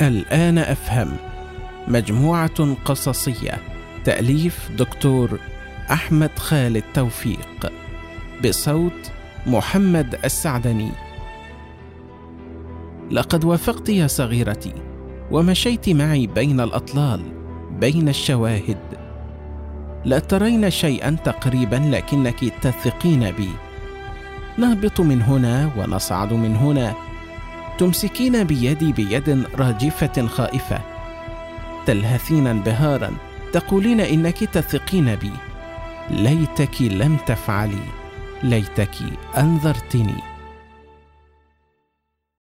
الآن أفهم. مجموعة قصصية. تأليف دكتور أحمد خالد توفيق. بصوت محمد السعدني. لقد وافقت يا صغيرتي ومشيت معي بين الأطلال بين الشواهد. لا ترين شيئا تقريبا لكنك تثقين بي. نهبط من هنا ونصعد من هنا. تمسكين بيدي بيد راجفه خائفة. تلهثين انبهارا تقولين إنك تثقين بي. ليتك لم تفعلي ليتك أنذرتني.